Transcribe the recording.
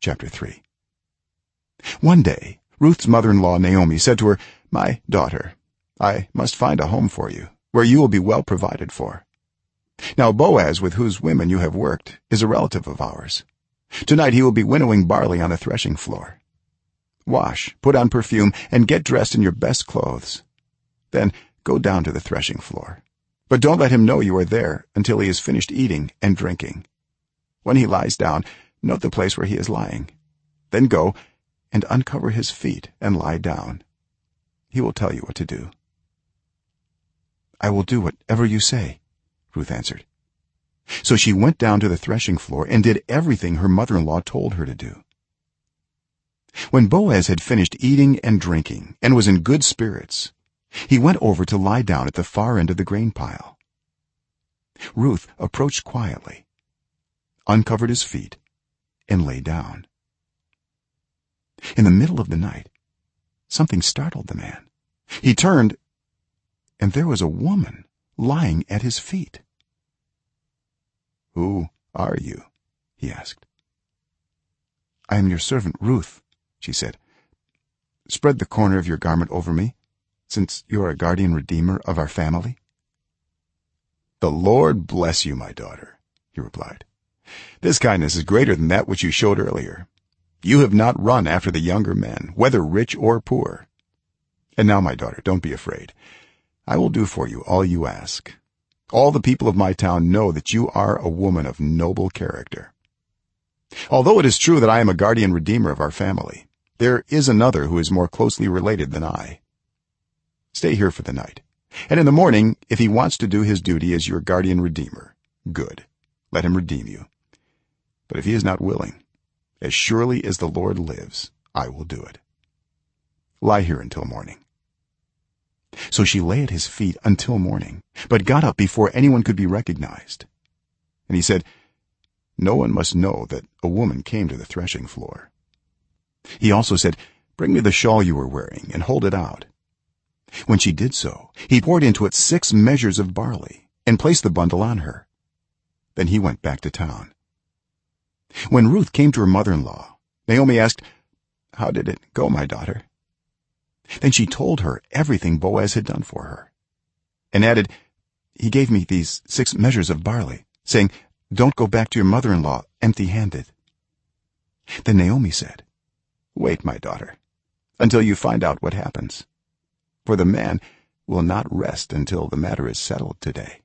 chapter 3 one day ruth's mother-in-law naomi said to her my daughter i must find a home for you where you will be well provided for. Now boaz with whose women you have worked is a relative of ours. Tonight he will be winnowing barley on the threshing floor. Wash put on perfume and get dressed in your best clothes. Then go down to the threshing floor. But don't let him know you are there until he has finished eating and drinking. When he lies down note the place where he is lying. Then go and uncover his feet and lie down. He will tell you what to do. I will do whatever you say ruth answered. So she went down to the threshing floor and did everything her mother-in-law told her to do. When boaz had finished eating and drinking and was in good spirits he went over to lie down at the far end of the grain pile. Ruth approached quietly uncovered his feet and lay down. In the middle of the night something startled the man. He turned and there was a woman lying at his feet. Who are you? he asked. I am your servant ruth she said. Spread the corner of your garment over me since you are a guardian redeemer of our family. The lord bless you my daughter he replied this kindness is greater than that which you showed earlier. You have not run after the younger men whether rich or poor. And now my daughter don't be afraid. I will do for you all you ask. All the people of my town know that you are a woman of noble character. Although it is true that i am a guardian redeemer of our family there is another who is more closely related than i. Stay here for the night. And in the morning if he wants to do his duty as your guardian redeemer good. Let him redeem you but if he is not willing as surely as the lord lives i will do it. Lie here until morning. So she lay at his feet until morning but got up before anyone could be recognized. And he said no one must know that a woman came to the threshing floor. He also said bring me the shawl you were wearing and hold it out. When she did so he poured into it 6 measures of barley and placed the bundle on her. Then he went back to town when ruth came to her mother-in-law naomi asked how did it go my daughter? Then she told her everything boaz had done for her and added he gave me these 6 measures of barley saying don't go back to your mother-in-law empty-handed then naomi said wait my daughter until you find out what happens for the man will not rest until the matter is settled today